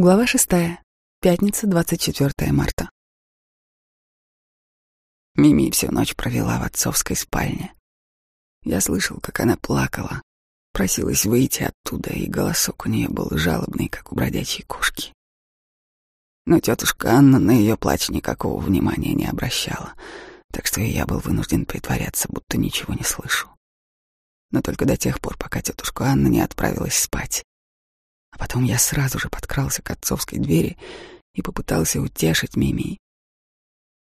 Глава шестая. Пятница, 24 марта. Мими всю ночь провела в отцовской спальне. Я слышал, как она плакала, просилась выйти оттуда, и голосок у нее был жалобный, как у бродячей кошки. Но тетушка Анна на ее плач никакого внимания не обращала, так что и я был вынужден притворяться, будто ничего не слышу. Но только до тех пор, пока тетушка Анна не отправилась спать. А потом я сразу же подкрался к отцовской двери и попытался утешить Мими.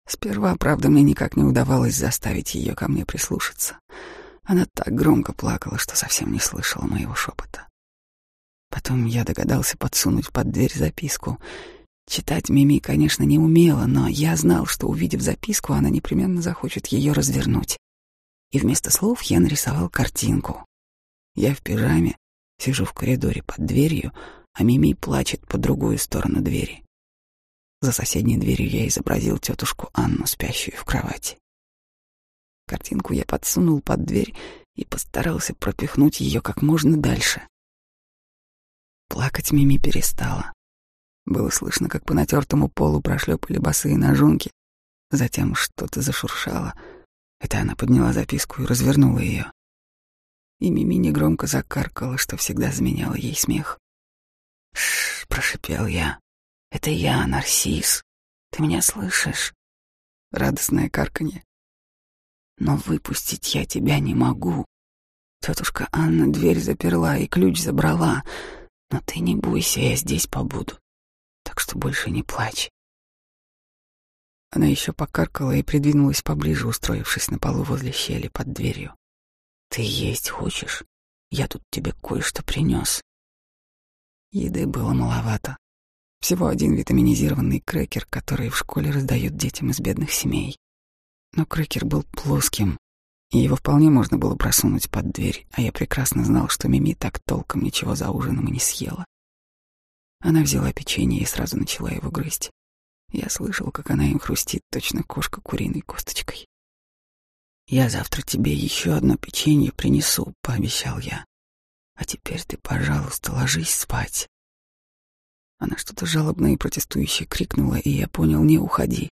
Сперва, правда, мне никак не удавалось заставить ее ко мне прислушаться. Она так громко плакала, что совсем не слышала моего шепота. Потом я догадался подсунуть под дверь записку. Читать Мими, конечно, не умела, но я знал, что, увидев записку, она непременно захочет ее развернуть. И вместо слов я нарисовал картинку. Я в пижаме, Сижу в коридоре под дверью, а Мими плачет по другую сторону двери. За соседней дверью я изобразил тетушку Анну, спящую в кровати. Картинку я подсунул под дверь и постарался пропихнуть ее как можно дальше. Плакать Мими перестала. Было слышно, как по натертому полу прошлепали босые ножонки. Затем что-то зашуршало. Это она подняла записку и развернула ее и Мими негромко закаркала, что всегда заменяла ей смех. «Шш!» — прошипел я. «Это я, Нарсис. Ты меня слышишь?» Радостное карканье. «Но выпустить я тебя не могу. Тетушка Анна дверь заперла и ключ забрала. Но ты не бойся, я здесь побуду. Так что больше не плачь». Она еще покаркала и придвинулась поближе, устроившись на полу возле щели под дверью. Ты есть хочешь? Я тут тебе кое-что принес. Еды было маловато. Всего один витаминизированный крекер, который в школе раздают детям из бедных семей. Но крекер был плоским, и его вполне можно было просунуть под дверь, а я прекрасно знал, что Мими так толком ничего за ужином и не съела. Она взяла печенье и сразу начала его грызть. Я слышал, как она им хрустит, точно кошка куриной косточкой. «Я завтра тебе еще одно печенье принесу», — пообещал я. «А теперь ты, пожалуйста, ложись спать». Она что-то жалобное и протестующе крикнула, и я понял, не уходи.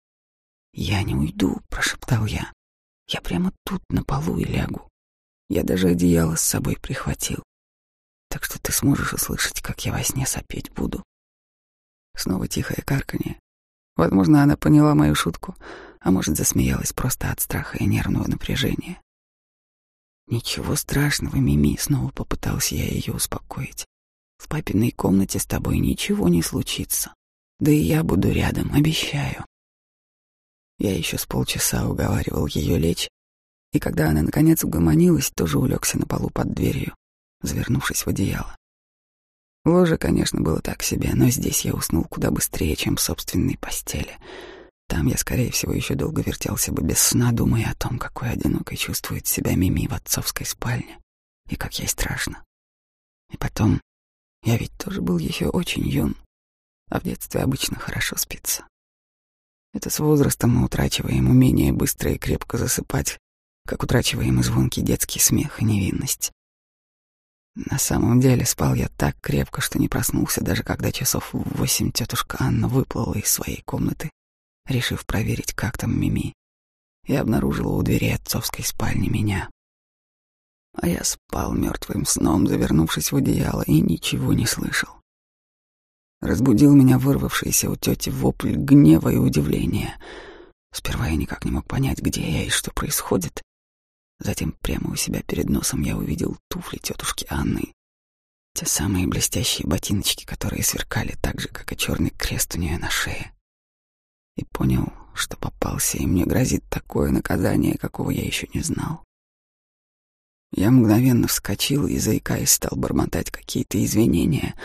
«Я не уйду», — прошептал я. «Я прямо тут, на полу и лягу. Я даже одеяло с собой прихватил. Так что ты сможешь услышать, как я во сне сопеть буду». Снова тихое карканье. Возможно, она поняла мою шутку, а может, засмеялась просто от страха и нервного напряжения. «Ничего страшного, Мими», — снова попытался я ее успокоить. «В папиной комнате с тобой ничего не случится. Да и я буду рядом, обещаю». Я еще с полчаса уговаривал ее лечь, и когда она наконец угомонилась, тоже улегся на полу под дверью, завернувшись в одеяло. Ложе, конечно, было так себе, но здесь я уснул куда быстрее, чем в собственной постели — там я, скорее всего, еще долго вертелся бы без сна, думая о том, какой одинокой чувствует себя Мими в отцовской спальне, и как ей страшно. И потом, я ведь тоже был еще очень юн, а в детстве обычно хорошо спится. Это с возрастом мы утрачиваем умение быстро и крепко засыпать, как утрачиваем и звонкий детский смех и невинность. На самом деле спал я так крепко, что не проснулся, даже когда часов в восемь тетушка Анна выплыла из своей комнаты решив проверить, как там Мими, и обнаружила у двери отцовской спальни меня. А я спал мертвым сном, завернувшись в одеяло, и ничего не слышал. Разбудил меня вырвавшийся у тети вопль гнева и удивления. Сперва я никак не мог понять, где я и что происходит. Затем прямо у себя перед носом я увидел туфли тетушки Анны. Те самые блестящие ботиночки, которые сверкали так же, как и черный крест у нее на шее и понял, что попался, и мне грозит такое наказание, какого я еще не знал. Я мгновенно вскочил и, заикаясь, стал бормотать какие-то извинения,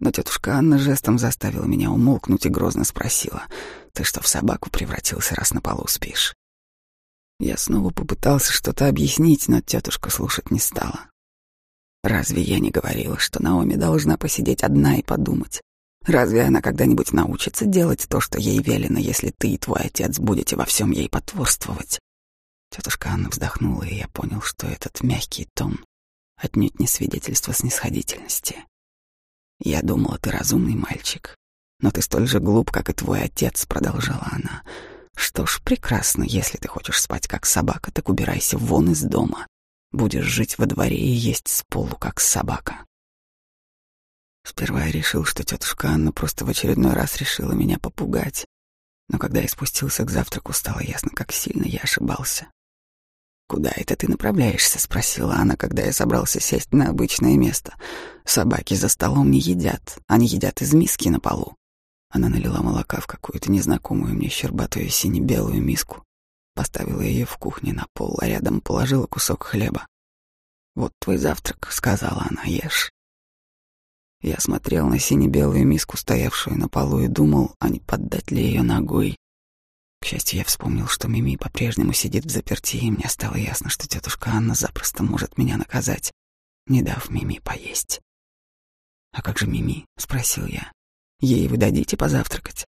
но тетушка Анна жестом заставила меня умолкнуть и грозно спросила, «Ты что, в собаку превратился, раз на полу спишь?» Я снова попытался что-то объяснить, но тетушка слушать не стала. Разве я не говорила, что Наоми должна посидеть одна и подумать? Разве она когда-нибудь научится делать то, что ей велено, если ты и твой отец будете во всем ей потворствовать? Тетушка Анна вздохнула, и я понял, что этот мягкий тон отнюдь не свидетельство снисходительности. Я думала, ты разумный мальчик, но ты столь же глуп, как и твой отец, продолжала она. Что ж, прекрасно, если ты хочешь спать как собака, так убирайся вон из дома. Будешь жить во дворе и есть с полу, как собака. Сперва я решил, что тетушка Анна просто в очередной раз решила меня попугать. Но когда я спустился к завтраку, стало ясно, как сильно я ошибался. «Куда это ты направляешься?» — спросила она, когда я собрался сесть на обычное место. «Собаки за столом не едят, они едят из миски на полу». Она налила молока в какую-то незнакомую мне щербатую сине-белую миску, поставила ее в кухне на пол, а рядом положила кусок хлеба. «Вот твой завтрак», — сказала она, — «ешь». Я смотрел на сине-белую миску, стоявшую на полу, и думал, а не поддать ли ее ногой. К счастью, я вспомнил, что Мими по-прежнему сидит в заперти, и мне стало ясно, что тетушка Анна запросто может меня наказать, не дав Мими поесть. «А как же Мими?» — спросил я. «Ей вы дадите позавтракать?»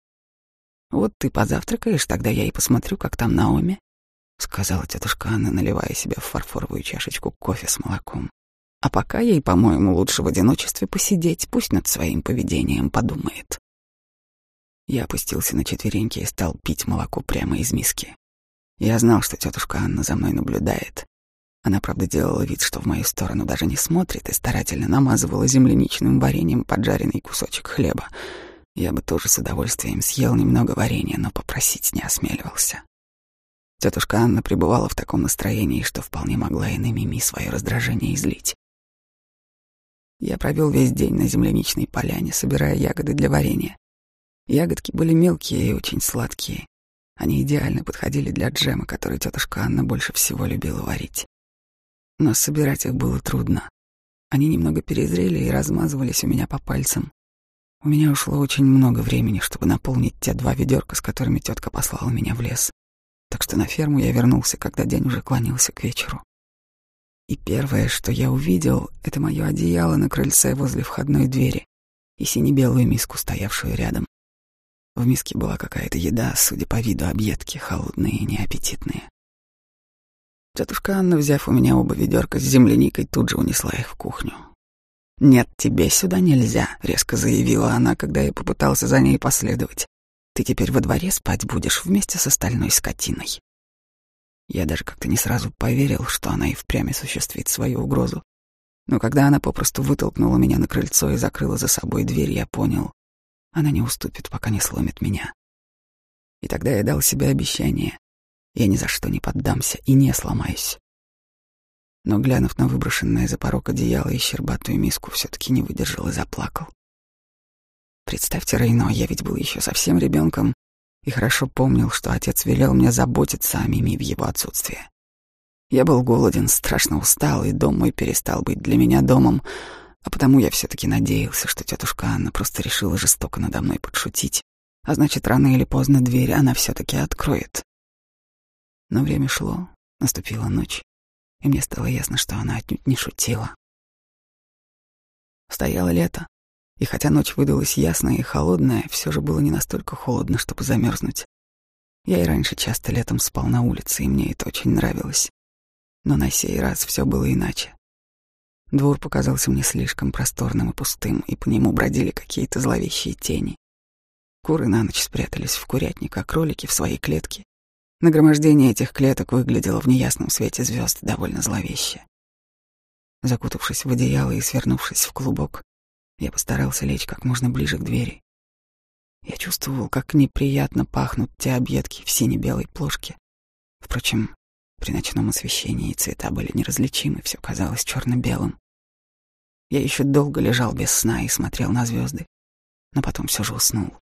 «Вот ты позавтракаешь, тогда я и посмотрю, как там Наоми», — сказала тетушка Анна, наливая себе в фарфоровую чашечку кофе с молоком. А пока ей, по-моему, лучше в одиночестве посидеть, пусть над своим поведением подумает. Я опустился на четвереньки и стал пить молоко прямо из миски. Я знал, что тетушка Анна за мной наблюдает. Она, правда, делала вид, что в мою сторону даже не смотрит и старательно намазывала земляничным вареньем поджаренный кусочек хлеба. Я бы тоже с удовольствием съел немного варенья, но попросить не осмеливался. Тетушка Анна пребывала в таком настроении, что вполне могла и на Мими свое раздражение излить. Я провел весь день на земляничной поляне, собирая ягоды для варенья. Ягодки были мелкие и очень сладкие. Они идеально подходили для джема, который тетушка Анна больше всего любила варить. Но собирать их было трудно. Они немного перезрели и размазывались у меня по пальцам. У меня ушло очень много времени, чтобы наполнить те два ведерка, с которыми тетка послала меня в лес. Так что на ферму я вернулся, когда день уже клонился к вечеру. И первое, что я увидел, это мое одеяло на крыльце возле входной двери и сине-белую миску, стоявшую рядом. В миске была какая-то еда, судя по виду объедки, холодные и неаппетитные. Тетушка Анна, взяв у меня оба ведерка с земляникой, тут же унесла их в кухню. «Нет, тебе сюда нельзя», — резко заявила она, когда я попытался за ней последовать. «Ты теперь во дворе спать будешь вместе с остальной скотиной». Я даже как-то не сразу поверил, что она и впрямь осуществит свою угрозу. Но когда она попросту вытолкнула меня на крыльцо и закрыла за собой дверь, я понял, она не уступит, пока не сломит меня. И тогда я дал себе обещание. Я ни за что не поддамся и не сломаюсь. Но, глянув на выброшенное за порог одеяло и щербатую миску, все-таки не выдержал и заплакал. Представьте, Рейно, я ведь был еще совсем ребенком, и хорошо помнил, что отец велел мне заботиться о Мими в его отсутствие. Я был голоден, страшно устал, и дом мой перестал быть для меня домом, а потому я все-таки надеялся, что тетушка Анна просто решила жестоко надо мной подшутить, а значит, рано или поздно дверь она все-таки откроет. Но время шло, наступила ночь, и мне стало ясно, что она отнюдь не шутила. Стояло лето, и хотя ночь выдалась ясная и холодная, все же было не настолько холодно, чтобы замерзнуть. Я и раньше часто летом спал на улице, и мне это очень нравилось. Но на сей раз все было иначе. Двор показался мне слишком просторным и пустым, и по нему бродили какие-то зловещие тени. Куры на ночь спрятались в курятник, а кролики — в своей клетке. Нагромождение этих клеток выглядело в неясном свете звезд довольно зловеще. Закутавшись в одеяло и свернувшись в клубок, я постарался лечь как можно ближе к двери. Я чувствовал, как неприятно пахнут те объедки в сине-белой плошке. Впрочем, при ночном освещении цвета были неразличимы, все казалось черно-белым. Я еще долго лежал без сна и смотрел на звезды, но потом все же уснул.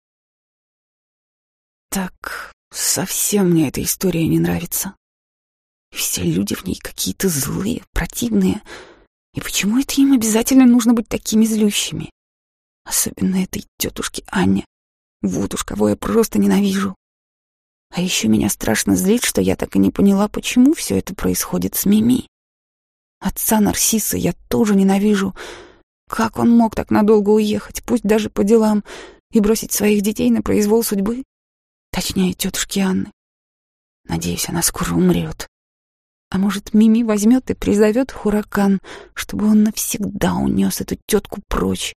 Так, совсем мне эта история не нравится. Все люди в ней какие-то злые, противные, и почему это им обязательно нужно быть такими злющими? Особенно этой тетушке Анне. Вот уж кого я просто ненавижу. А еще меня страшно злит, что я так и не поняла, почему все это происходит с Мими. Отца Нарсиса я тоже ненавижу. Как он мог так надолго уехать, пусть даже по делам, и бросить своих детей на произвол судьбы? Точнее, тетушки Анны. Надеюсь, она скоро умрет. А может, Мими возьмет и призовет Хуракан, чтобы он навсегда унес эту тетку прочь.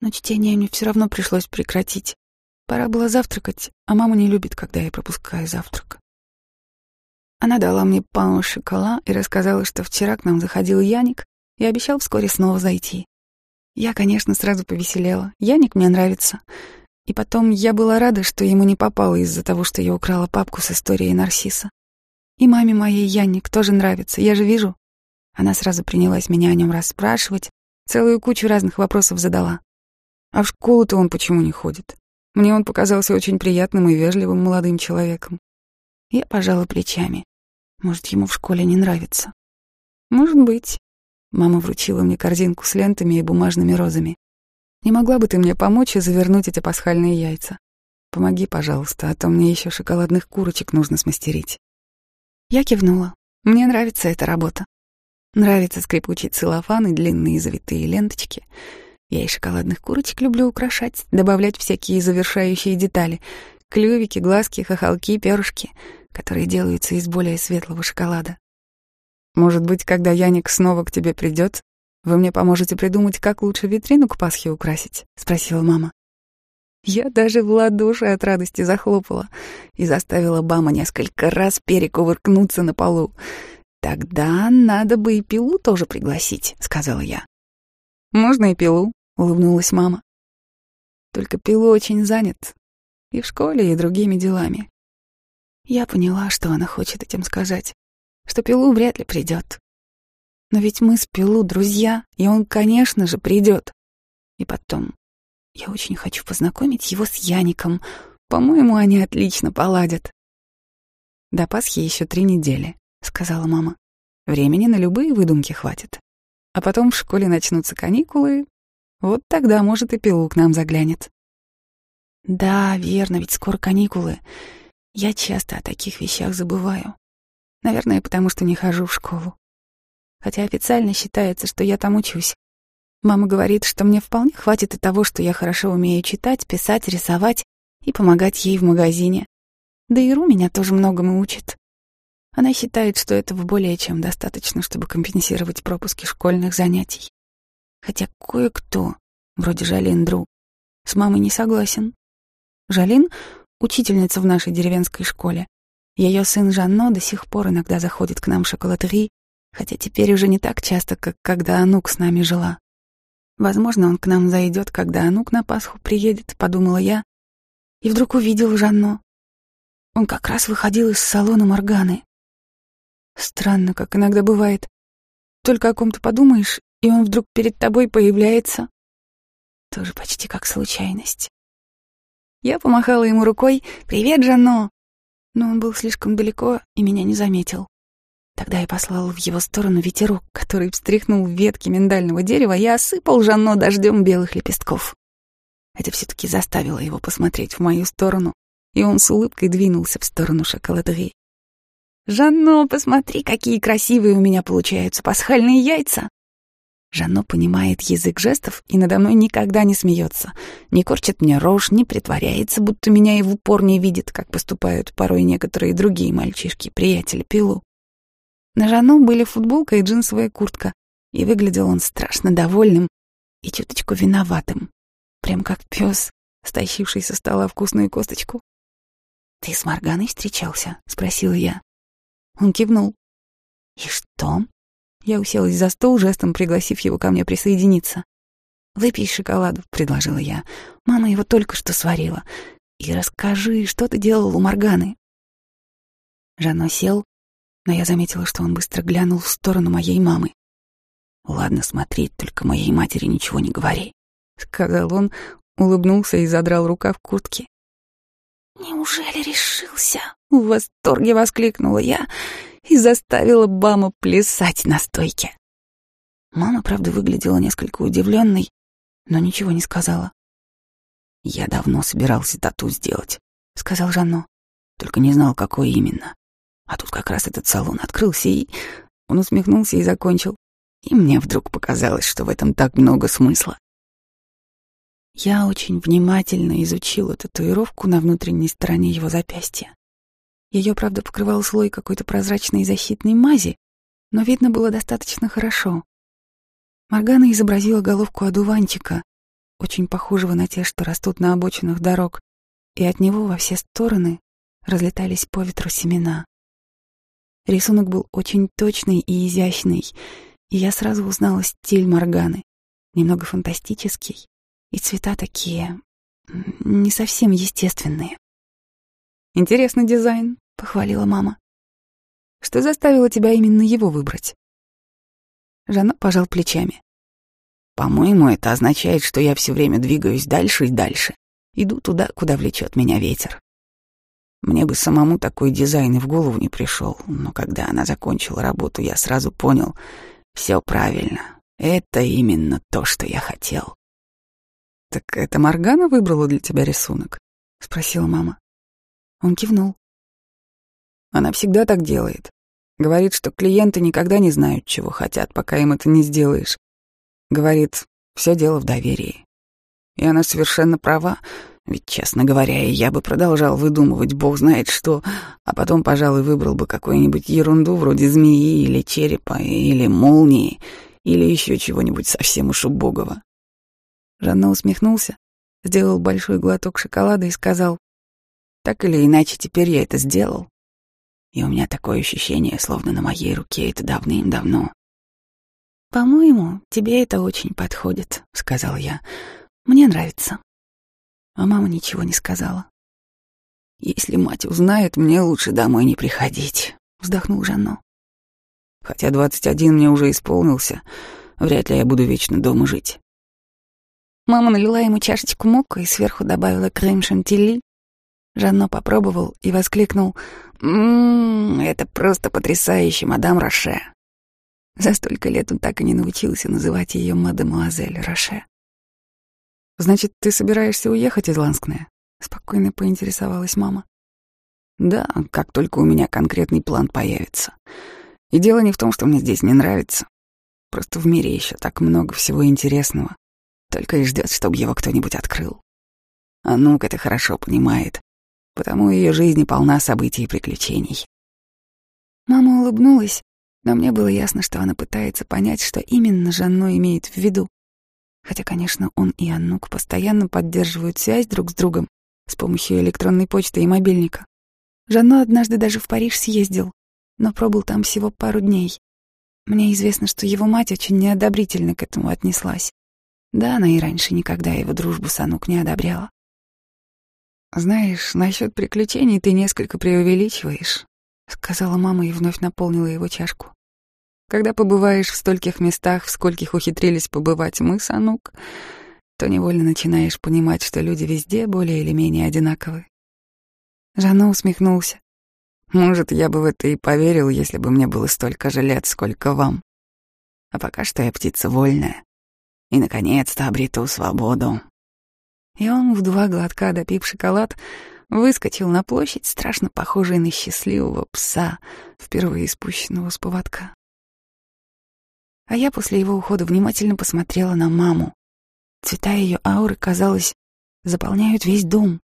Но чтение мне все равно пришлось прекратить. Пора было завтракать, а мама не любит, когда я пропускаю завтрак. Она дала мне пан шокола и рассказала, что вчера к нам заходил Яник и обещал вскоре снова зайти. Я, конечно, сразу повеселела. Яник мне нравится. И потом я была рада, что ему не попало из-за того, что я украла папку с историей Нарсиса. И маме моей Яник тоже нравится, я же вижу. Она сразу принялась меня о нем расспрашивать, целую кучу разных вопросов задала. А в школу-то он почему не ходит? Мне он показался очень приятным и вежливым молодым человеком. Я пожала плечами. Может, ему в школе не нравится. Может быть. Мама вручила мне корзинку с лентами и бумажными розами. Не могла бы ты мне помочь и завернуть эти пасхальные яйца? Помоги, пожалуйста, а то мне еще шоколадных курочек нужно смастерить. Я кивнула. Мне нравится эта работа. Нравится скрипучий целлофан и длинные завитые ленточки. Я и шоколадных курочек люблю украшать, добавлять всякие завершающие детали. Клювики, глазки, хохолки, перышки, которые делаются из более светлого шоколада. Может быть, когда Яник снова к тебе придет, вы мне поможете придумать, как лучше витрину к Пасхе украсить?» — спросила мама. Я даже в ладоши от радости захлопала и заставила Бама несколько раз перекувыркнуться на полу. «Тогда надо бы и пилу тоже пригласить», — сказала я. «Можно и пилу», — улыбнулась мама. «Только пилу очень занят. И в школе, и другими делами». Я поняла, что она хочет этим сказать что Пилу вряд ли придет. Но ведь мы с Пилу друзья, и он, конечно же, придет. И потом, я очень хочу познакомить его с Яником. По-моему, они отлично поладят. До Пасхи еще три недели, сказала мама. Времени на любые выдумки хватит. А потом в школе начнутся каникулы. Вот тогда, может, и Пилу к нам заглянет. Да, верно, ведь скоро каникулы. Я часто о таких вещах забываю. Наверное, потому что не хожу в школу. Хотя официально считается, что я там учусь. Мама говорит, что мне вполне хватит и того, что я хорошо умею читать, писать, рисовать и помогать ей в магазине. Да и Ру меня тоже многому учит. Она считает, что этого более чем достаточно, чтобы компенсировать пропуски школьных занятий. Хотя кое-кто, вроде Жалин Дру, с мамой не согласен. Жалин — учительница в нашей деревенской школе. Ее сын Жанно до сих пор иногда заходит к нам в шоколадери, хотя теперь уже не так часто, как когда Анук с нами жила. Возможно, он к нам зайдет, когда Анук на Пасху приедет, подумала я, и вдруг увидел Жанно. Он как раз выходил из салона Морганы. Странно, как иногда бывает. Только о ком-то подумаешь, и он вдруг перед тобой появляется. Тоже почти как случайность. Я помахала ему рукой. «Привет, Жанно!» но он был слишком далеко и меня не заметил. Тогда я послал в его сторону ветерок, который встряхнул ветки миндального дерева и осыпал Жанно дождем белых лепестков. Это все-таки заставило его посмотреть в мою сторону, и он с улыбкой двинулся в сторону шоколадери. «Жанно, посмотри, какие красивые у меня получаются пасхальные яйца!» Жанно понимает язык жестов и надо мной никогда не смеется, не корчит мне рожь, не притворяется, будто меня и в упор не видит, как поступают порой некоторые другие мальчишки, приятели Пилу. На Жанно были футболка и джинсовая куртка, и выглядел он страшно довольным и чуточку виноватым, прям как пес, стащивший со стола вкусную косточку. «Ты с Морганой встречался?» — спросила я. Он кивнул. «И что?» Я уселась за стол, жестом пригласив его ко мне присоединиться. «Выпей шоколаду», — предложила я. «Мама его только что сварила. И расскажи, что ты делал у Морганы?» Жано сел, но я заметила, что он быстро глянул в сторону моей мамы. «Ладно, смотри, только моей матери ничего не говори», — сказал он, улыбнулся и задрал рука в куртке. «Неужели решился?» — в восторге воскликнула я и заставила Бама плясать на стойке. Мама, правда, выглядела несколько удивленной, но ничего не сказала. «Я давно собирался тату сделать», — сказал Жанно, «только не знал, какой именно. А тут как раз этот салон открылся, и...» Он усмехнулся и закончил. И мне вдруг показалось, что в этом так много смысла. Я очень внимательно изучила татуировку на внутренней стороне его запястья. Ее, правда, покрывал слой какой-то прозрачной защитной мази, но видно было достаточно хорошо. Моргана изобразила головку одуванчика, очень похожего на те, что растут на обочинах дорог, и от него во все стороны разлетались по ветру семена. Рисунок был очень точный и изящный, и я сразу узнала стиль Морганы, немного фантастический, и цвета такие не совсем естественные. «Интересный дизайн», — похвалила мама. «Что заставило тебя именно его выбрать?» Жанна пожал плечами. «По-моему, это означает, что я все время двигаюсь дальше и дальше. Иду туда, куда влечет меня ветер. Мне бы самому такой дизайн и в голову не пришел, но когда она закончила работу, я сразу понял, все правильно. Это именно то, что я хотел. «Так это Моргана выбрала для тебя рисунок?» — спросила мама. Он кивнул. Она всегда так делает. Говорит, что клиенты никогда не знают, чего хотят, пока им это не сделаешь. Говорит, все дело в доверии. И она совершенно права. Ведь, честно говоря, я бы продолжал выдумывать бог знает что, а потом, пожалуй, выбрал бы какую-нибудь ерунду вроде змеи или черепа, или молнии, или еще чего-нибудь совсем уж убогого. Жанна усмехнулся, сделал большой глоток шоколада и сказал, «Так или иначе, теперь я это сделал. И у меня такое ощущение, словно на моей руке это давным-давно». «По-моему, тебе это очень подходит», — сказал я. «Мне нравится». А мама ничего не сказала. «Если мать узнает, мне лучше домой не приходить», — вздохнул Жанно. «Хотя двадцать один мне уже исполнился, вряд ли я буду вечно дома жить». Мама налила ему чашечку мока и сверху добавила крем-шантилли. Жанно попробовал и воскликнул «Ммм, это просто потрясающе, мадам Роше». За столько лет он так и не научился называть ее мадемуазель Роше. «Значит, ты собираешься уехать из Ланскне?» — спокойно поинтересовалась мама. «Да, как только у меня конкретный план появится. И дело не в том, что мне здесь не нравится. Просто в мире еще так много всего интересного. Только и ждет, чтобы его кто-нибудь открыл. А Нук это хорошо понимает, потому ее жизнь полна событий и приключений». Мама улыбнулась, но мне было ясно, что она пытается понять, что именно Жанно имеет в виду. Хотя, конечно, он и Аннук постоянно поддерживают связь друг с другом с помощью электронной почты и мобильника. Жанно однажды даже в Париж съездил, но пробыл там всего пару дней. Мне известно, что его мать очень неодобрительно к этому отнеслась. Да, она и раньше никогда его дружбу с Анук не одобряла. «Знаешь, насчет приключений ты несколько преувеличиваешь», — сказала мама и вновь наполнила его чашку. Когда побываешь в стольких местах, в скольких ухитрились побывать мы, Санук, то невольно начинаешь понимать, что люди везде более или менее одинаковы. Жанна усмехнулся. Может, я бы в это и поверил, если бы мне было столько же лет, сколько вам. А пока что я птица вольная. И, наконец-то, обрету свободу. И он, в два глотка допив шоколад, выскочил на площадь, страшно похожий на счастливого пса, впервые спущенного с поводка. А я после его ухода внимательно посмотрела на маму. Цвета ее ауры, казалось, заполняют весь дом.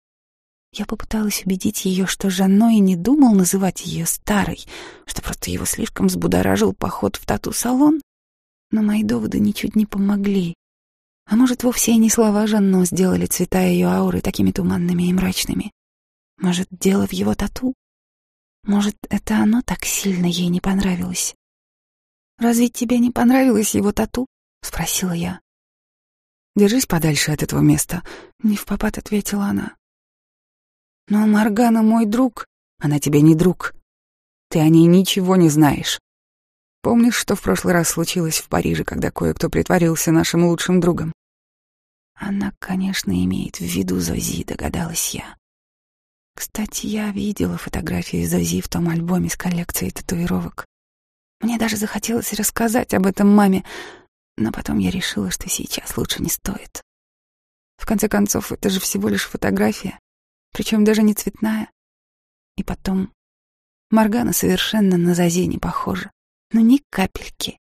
Я попыталась убедить ее, что Жанно и не думал называть ее старой, что просто его слишком взбудоражил поход в тату-салон. Но мои доводы ничуть не помогли. А может, вовсе и не слова Жанно сделали цвета ее ауры такими туманными и мрачными. Может, дело в его тату? Может, это оно так сильно ей не понравилось? «Разве тебе не понравилось его тату?» — спросила я. «Держись подальше от этого места», — не в попад ответила она. «Но Маргана мой друг, она тебе не друг. Ты о ней ничего не знаешь. Помнишь, что в прошлый раз случилось в Париже, когда кое-кто притворился нашим лучшим другом?» Она, конечно, имеет в виду Зози, догадалась я. Кстати, я видела фотографии Зози в том альбоме с коллекцией татуировок. Мне даже захотелось рассказать об этом маме, но потом я решила, что сейчас лучше не стоит. В конце концов, это же всего лишь фотография, причем даже не цветная. И потом, Моргана совершенно на Зазе не похожа, но ни капельки.